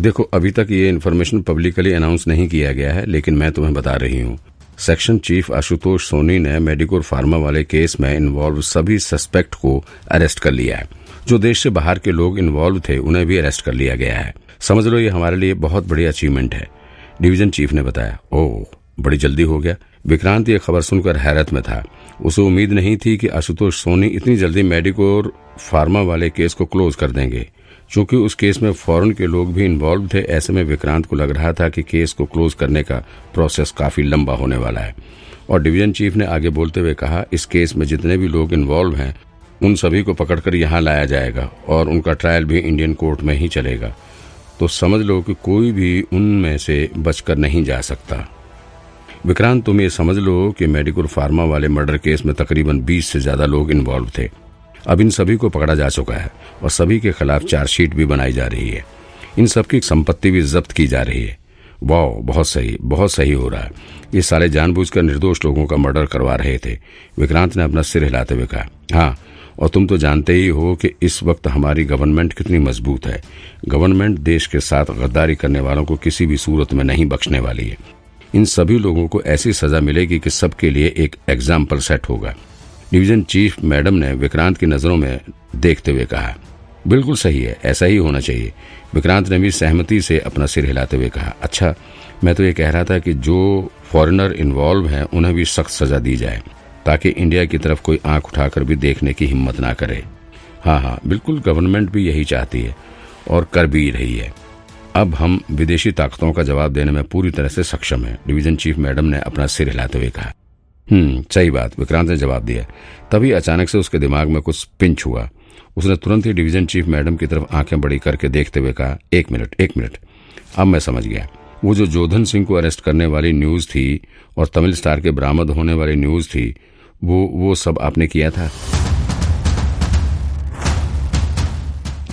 देखो, अभी तक ये इन्फॉर्मेशन पब्लिकली अनाउंस नहीं किया गया है, लेकिन मैं तुम्हें बता रही हूँ। सेक्शन चीफ आशुतोष सोनी ने मेडिकोर फार्मा वाले केस में इन्वॉल्व सभी सस्पेक्ट को अरेस्ट कर लिया है। जो देश से बाहर के लोग इन्वॉल्व थे, उन्हें भी अरेस्ट कर लिया गया है। समझ लो, ये हमारे लिए बहुत बड़ी अचीवमेंट है। डिवीज़न चीफ ने बताया, ओह, बड़ी जल्दी हो गया। विक्रांत, ये खबर सुनकर हैरत में था। उसे उम्मीद नहीं थी कि आशुतोष सोनी इतनी जल्दी मेडिकोर फार्मा वाले केस को क्लोज कर देंगे। चूँकि उस केस में फॉरेन के लोग भी इन्वॉल्व थे, ऐसे में विक्रांत को लग रहा था कि केस को क्लोज करने का प्रोसेस काफ़ी लंबा होने वाला है। और डिवीज़न चीफ ने आगे बोलते हुए कहा, इस केस में जितने भी लोग इन्वॉल्व हैं, उन सभी को पकड़कर यहाँ लाया जाएगा और उनका ट्रायल भी इंडियन कोर्ट में ही चलेगा। तो समझ लो कि कोई भी उनमें से बचकर नहीं जा सकता। विक्रांत, तुम ये समझ लो कि मेडिकल फार्मा वाले मर्डर केस में तकरीबन 20 से ज़्यादा लोग इन्वॉल्व थे। अब इन सभी को पकड़ा जा चुका है और सभी के खिलाफ चार्जशीट भी बनाई जा रही है। इन सबकी संपत्ति भी जब्त की जा रही है। वाह बहुत सही बहुत सही हो रहा है। ये सारे जानबूझकर निर्दोष लोगों का मर्डर करवा रहे थे। विक्रांत ने अपना सिर हिलाते हुए कहा हाँ और तुम तो जानते ही हो कि इस वक्त हमारी गवर्नमेंट कितनी मज़बूत है। गवर्नमेंट देश के साथ गद्दारी करने वालों को किसी भी सूरत में नहीं बख्शने वाली है। इन सभी लोगों को ऐसी सजा मिलेगी कि सबके लिए एक एग्ज़ाम्पल सेट होगा। डिवीज़न चीफ मैडम ने विक्रांत की नज़रों में देखते हुए कहा, बिल्कुल सही है, ऐसा ही होना चाहिए। विक्रांत ने भी सहमति से अपना सिर हिलाते हुए कहा अच्छा मैं तो ये कह रहा था कि जो फॉरेनर इन्वॉल्व हैं, उन्हें भी सख्त सजा दी जाए, ताकि इंडिया की तरफ़ कोई आँख उठाकर भी देखने की हिम्मत ना करे। हाँ हाँ बिल्कुल, गवर्नमेंट भी यही चाहती है और कर भी रही है। अब हम विदेशी ताकतों का जवाब देने में पूरी तरह से सक्षम है, डिवीज़न चीफ मैडम ने अपना सिर हिलाते हुए कहा। हम्म सही बात। विक्रांत ने जवाब दिया। तभी अचानक से उसके दिमाग में कुछ पिंच हुआ। उसने तुरंत ही डिवीज़न चीफ मैडम की तरफ़ आँखें बड़ी करके देखते हुए कहा, एक मिनट एक मिनट। अब मैं समझ गया। वो जो जोधन सिंह को अरेस्ट करने वाली न्यूज़ थी और तमिल स्टार के बरामद होने वाली न्यूज़ थी, वो वो सब आपने किया था?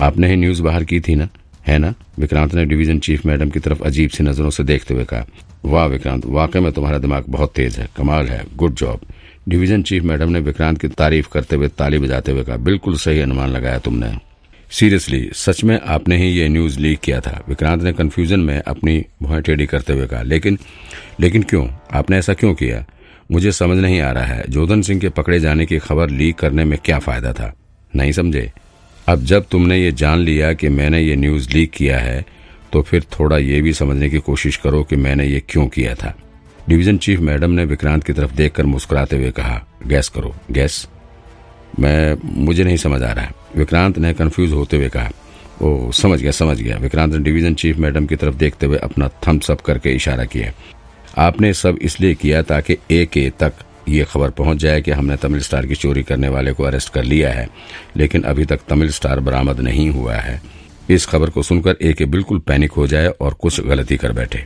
आपने ही न्यूज़ बाहर की थी ना? है ना? विक्रांत ने डिवीज़न चीफ मैडम की तरफ़ अजीब सी नज़रों से देखते हुए कहा, वाह विक्रांत, वाकई में तुम्हारा दिमाग बहुत तेज है, कमाल है good job division chief madam ने विक्रांत की तारीफ़ करते हुए ताली बजाते हुए कहा, बिल्कुल सही अनुमान लगाया तुमने। सीरियसली सच में आपने ही ये न्यूज़ लीक किया था। विक्रांत ने कंफ्यूजन में अपनी भुआ टेढ़ी करते हुए कहा, लेकिन लेकिन क्यों? आपने ऐसा क्यों किया? मुझे समझ नहीं आ रहा है। जोधन सिंह के पकड़े जाने की खबर लीक करने में क्या फ़ायदा था? नहीं समझे? अब जब तुमने ये जान लिया कि मैंने ये न्यूज़ लीक किया है तो फिर थोड़ा ये भी समझने की कोशिश करो कि मैंने ये क्यों किया था। डिवीज़न चीफ मैडम ने विक्रांत की तरफ़ देखकर मुस्कुराते हुए कहा गैस करो गैस मैं, मुझे नहीं समझ आ रहा है। विक्रांत ने कंफ्यूज होते हुए कहा, ओ, समझ गया समझ गया। विक्रांत ने डिवीज़न चीफ मैडम की तरफ़ देखते हुए अपना थम्स अप करके इशारा किया, आपने सब इसलिए किया ताकि ए के तक ये खबर पहुँच जाए कि हमने तमिल स्टार की चोरी करने वाले को अरेस्ट कर लिया है, लेकिन अभी तक तमिल स्टार बरामद नहीं हुआ है। इस खबर को सुनकर ए के बिल्कुल पैनिक हो जाए और कुछ गलती कर बैठे।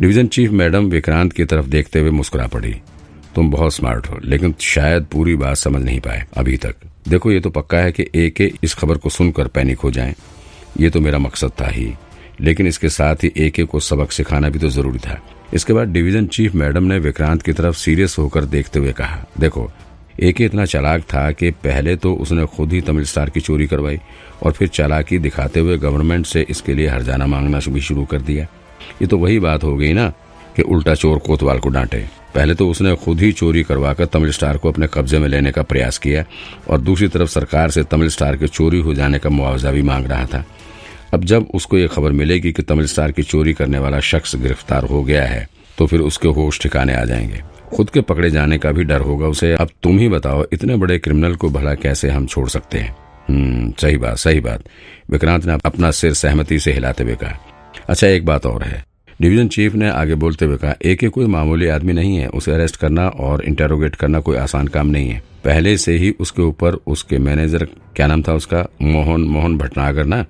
डिवीज़न चीफ मैडम विक्रांत की तरफ़ देखते हुए मुस्कुरा पड़ी। तुम बहुत स्मार्ट हो, लेकिन शायद पूरी बात समझ नहीं पाए अभी तक। देखो, ये तो पक्का है कि ए के इस खबर को सुनकर पैनिक हो जाएँ। ये तो मेरा मकसद था ही। लेकिन इसके साथ ही एक के सबक सिखाना भी तो ज़रूरी था। इसके बाद डिवीज़न चीफ मैडम ने विक्रांत की तरफ़ सीरियस होकर देखते हुए कहा, देखो, एक इतना चालाक था कि पहले तो उसने खुद ही तमिल स्टार की चोरी करवाई और फिर चालाकी दिखाते हुए गवर्नमेंट से इसके लिए हरजाना मांगना भी शुरू कर दिया। ये तो वही बात हो गई ना कि उल्टा चोर कोतवाल को डांटे। पहले तो उसने खुद ही चोरी करवाकर तमिल स्टार को अपने कब्जे में लेने का प्रयास किया और दूसरी तरफ़ सरकार से तमिल स्टार के चोरी हो जाने का मुआवजा भी मांग रहा था। अब जब उसको ये खबर मिलेगी कि तमिल स्टार की चोरी करने वाला शख्स गिरफ़्तार हो गया है तो फिर उसके होश ठिकाने आ जाएँगे। खुद के पकड़े जाने का भी डर होगा उसे। अब तुम ही बताओ, इतने बड़े क्रिमिनल को भला कैसे हम छोड़ सकते हैं? हम्म सही बात सही बात। विक्रांत ने अपना सिर सहमति से हिलाते हुए कहा। अच्छा एक बात और है। डिवीज़न चीफ ने आगे बोलते हुए कहा, एक कोई मामूली आदमी नहीं है, उसे अरेस्ट करना और इंटेरोगेट करना कोई आसान काम नहीं है। पहले से ही उसके ऊपर उसके मैनेजर, क्या नाम था उसका? मोहन मोहन भटनागर ना?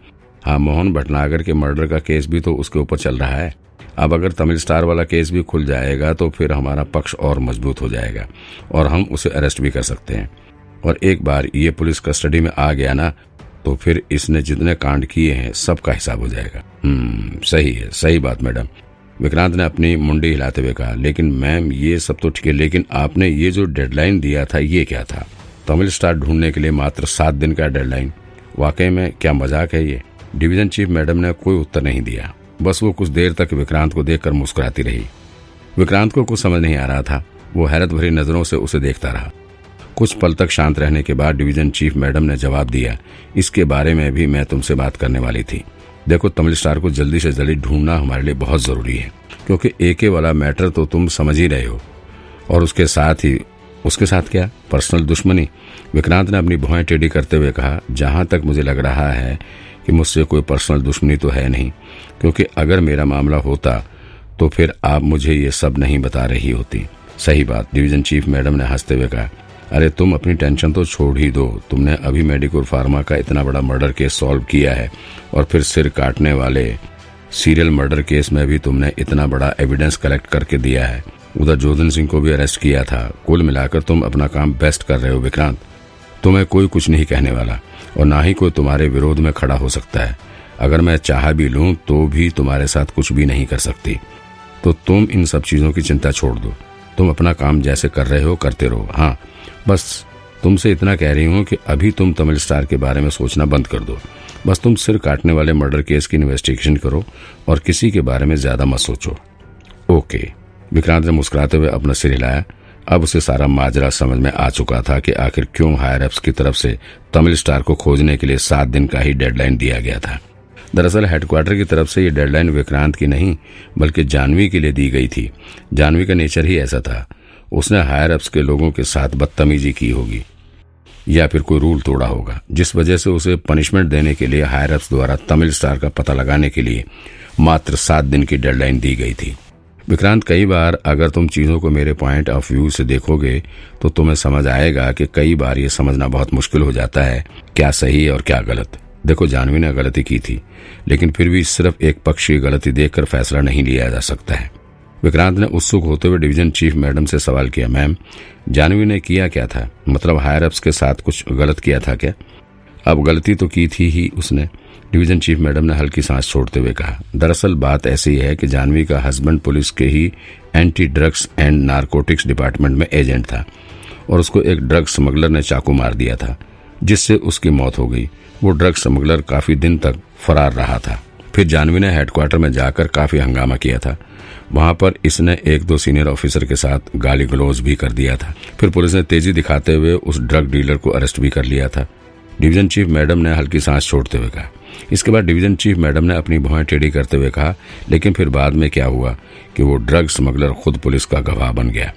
हाँ मोहन भटनागर के मर्डर का केस भी तो उसके ऊपर चल रहा है। अब अगर तमिल स्टार वाला केस भी खुल जाएगा तो फिर हमारा पक्ष और मज़बूत हो जाएगा और हम उसे अरेस्ट भी कर सकते हैं। और एक बार ये पुलिस कस्टडी में आ गया ना तो फिर इसने जितने कांड किए हैं, सबका हिसाब हो जाएगा। हम्म सही है, सही बात मैडम। विक्रांत ने अपनी मुंडी हिलाते हुए कहा, लेकिन मैम, ये सब तो ठीक है, लेकिन आपने ये जो डेडलाइन दिया था, ये क्या था? तमिल स्टार ढूँढने के लिए मात्र सात दिन का डेडलाइन। वाकई में क्या मज़ाक है ये। डिवीज़न चीफ मैडम ने कोई उत्तर नहीं दिया। बस वो कुछ देर तक विक्रांत को देखकर मुस्कुराती रही। विक्रांत को कुछ समझ नहीं आ रहा था। वो हैरत भरी नज़रों से उसे देखता रहा। कुछ पल तक शांत रहने के बाद डिवीज़न चीफ मैडम ने जवाब दिया, इसके बारे में भी मैं तुमसे बात करने वाली थी। देखो, तमिल स्टार को जल्दी से जल्दी ढूंढना हमारे लिए बहुत ज़रूरी है, क्योंकि एके वाला मैटर तो तुम समझ ही रहे हो। और उसके साथ ही, उसके साथ क्या? पर्सनल दुश्मनी? विक्रांत ने अपनी भुआएँ टेढ़ी करते हुए कहा, जहाँ तक मुझे लग रहा है कि मुझसे कोई पर्सनल दुश्मनी तो है नहीं, क्योंकि अगर मेरा मामला होता तो फिर आप मुझे ये सब नहीं बता रही होती। सही बात डिवीज़न चीफ मैडम ने हँसते हुए कहा, अरे तुम अपनी टेंशन तो छोड़ ही दो। तुमने अभी मेडिकोर फार्मा का इतना बड़ा मर्डर केस सॉल्व किया है, और फिर सिर काटने वाले सीरियल मर्डर केस में भी तुमने इतना बड़ा एविडेंस कलेक्ट करके दिया है। उधर जोधन सिंह को भी अरेस्ट किया था। कुल मिलाकर तुम अपना काम बेस्ट कर रहे हो, विक्रांत। तुम्हें कोई कुछ नहीं कहने वाला। और ना ही कोई तुम्हारे विरोध में खड़ा हो सकता है। अगर मैं चाह भी लूँ तो भी तुम्हारे साथ कुछ भी नहीं कर सकती। तो तुम इन सब चीज़ों की चिंता छोड़ दो। तुम अपना काम जैसे कर रहे हो, करते रहो। हाँ बस तुमसे इतना कह रही हूँ कि अभी तुम तमिल स्टार के बारे में सोचना बंद कर दो। बस तुम सिर काटने वाले मर्डर केस की इन्वेस्टिगेशन करो और किसी के बारे में ज़्यादा मत सोचो। ओके। विक्रांत ने मुस्कुराते हुए अपना सिर हिलाया। अब उसे सारा माजरा समझ में आ चुका था कि आखिर क्यों हायर एप्स की तरफ़ से तमिल स्टार को खोजने के लिए सात दिन का ही डेडलाइन दिया गया था। दरअसल हेडक्वार्टर की तरफ़ से ये डेडलाइन विक्रांत की नहीं, बल्कि जानवी के लिए दी गई थी। जानवी का नेचर ही ऐसा था। उसने हायर एप्स के लोगों के साथ बदतमीजी की होगी, या फिर कोई रूल तोड़ा होगा, जिस वजह से उसे पनिशमेंट देने के लिए हायर एप्स द्वारा तमिल स्टार का पता लगाने के लिए मात्र सात दिन की डेडलाइन दी गई थी। विक्रांत, कई बार अगर तुम चीज़ों को मेरे पॉइंट ऑफ़ व्यू से देखोगे तो तुम्हें समझ आएगा कि कई बार ये समझना बहुत मुश्किल हो जाता है, क्या सही और क्या गलत। देखो जानवी ने गलती की थी, लेकिन फिर भी सिर्फ़ एक पक्ष की गलती देखकर फैसला नहीं लिया जा सकता है। विक्रांत ने उत्सुक होते हुए डिवीज़न चीफ मैडम से सवाल किया, मैम जानवी ने किया क्या था? मतलब हायर अप्स के साथ कुछ गलत किया था क्या? अब गलती तो की थी ही उसने। डिवीज़न चीफ मैडम ने हल्की सांस छोड़ते हुए कहा, दरअसल बात ऐसी है कि जानवी का हस्बैंड पुलिस के ही anti drugs and narcotics department में एजेंट था और उसको एक ड्रग स्मगलर ने चाकू मार दिया था, जिससे उसकी मौत हो गई। वो ड्रग स्मगलर काफ़ी दिन तक फरार रहा था। फिर जानवी ने हेडक्वार्टर में जाकर काफ़ी हंगामा किया था। वहाँ पर इसने एक दो सीनियर ऑफिसर के साथ गाली गलौज भी कर दिया था। फिर पुलिस ने तेज़ी दिखाते हुए उस ड्रग डीलर को अरेस्ट भी कर लिया था। डिवीज़न चीफ मैडम ने हल्की सांस छोड़ते हुए कहा इसके बाद डिवीज़न चीफ मैडम ने अपनी भुआएँ टेढ़ी करते हुए कहा, लेकिन फिर बाद में क्या हुआ कि वो ड्रग स्मगलर खुद पुलिस का गवाह बन गया।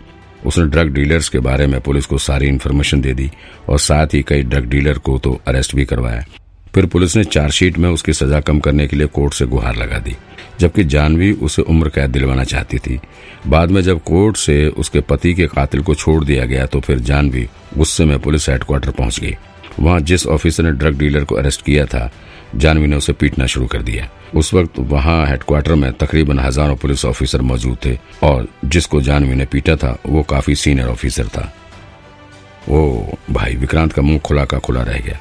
उसने ड्रग डीलर्स के बारे में पुलिस को सारी इन्फॉर्मेशन दे दी और साथ ही कई ड्रग डीलर को तो अरेस्ट भी करवाया। फिर पुलिस ने चार्जशीट में उसकी सजा कम करने के लिए कोर्ट से गुहार लगा दी, जबकि जानवी उसे उम्र कैद दिलवाना चाहती थी। बाद में जब कोर्ट से उसके पति के कातिल को छोड़ दिया गया तो फिर जानवी गुस्से में पुलिस हेडक्वार्टर पहुँच गई। वहाँ जिस ऑफिसर ने ड्रग डीलर को अरेस्ट किया था जानवी ने उसे पीटना शुरू कर दिया। उस वक्त वहाँ हेडक्वार्टर में तकरीबन हज़ारों पुलिस ऑफिसर मौजूद थे और जिसको जानवी ने पीटा था, वो काफ़ी सीनियर ऑफिसर था। ओ, भाई, विक्रांत का मुँह खुला का खुला रह गया।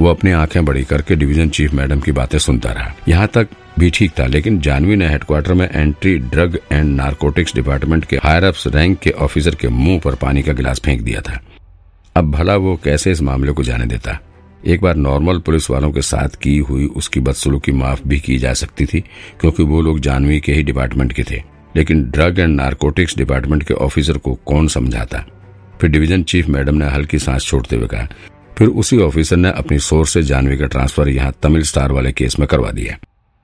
वो अपनी आँखें बड़ी करके डिवीज़न चीफ मैडम की बातें सुनता रहा। यहाँ तक भी ठीक था, लेकिन जानवी ने हेडक्वार्टर में entry drug and narcotics department के हायर अप्स रैंक के ऑफिसर के मुँह पर पानी का गिलास फेंक दिया था। अब भला वो कैसे इस मामले को जाने देता? एक बार नॉर्मल पुलिस वालों के साथ की हुई उसकी बदसलूकी माफ़ भी की जा सकती थी, क्योंकि वो लोग जानवी के ही डिपार्टमेंट के थे। लेकिन ड्रग एंड नारकोटिक्स डिपार्टमेंट के ऑफिसर को कौन समझाता? फिर डिवीज़न चीफ मैडम ने हल्की सांस छोड़ते हुए कहा, फिर उसी ऑफिसर ने अपनी सोर्स से जानवी का ट्रांसफ़र यहाँ तमिल स्टार वाले केस में करवा दिया।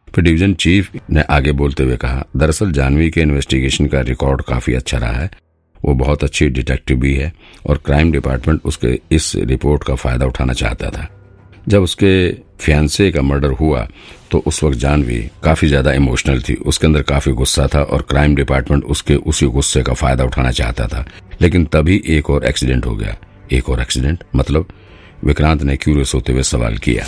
फिर डिवीज़न चीफ ने आगे बोलते हुए कहा, दरअसल जानवी के इन्वेस्टिगेशन का रिकॉर्ड काफ़ी अच्छा रहा है वो बहुत अच्छी डिटेक्टिव भी है और क्राइम डिपार्टमेंट उसके इस रिपोर्ट का फ़ायदा उठाना चाहता था। जब उसके फियांसे का मर्डर हुआ तो उस वक्त जानवी काफ़ी ज़्यादा इमोशनल थी। उसके अंदर काफ़ी गुस्सा था और क्राइम डिपार्टमेंट उसके उसी गुस्से का फ़ायदा उठाना चाहता था। लेकिन तभी एक और एक्सीडेंट हो गया। एक और एक्सीडेंट मतलब विक्रांत ने क्यूरियस होते हुए सवाल किया।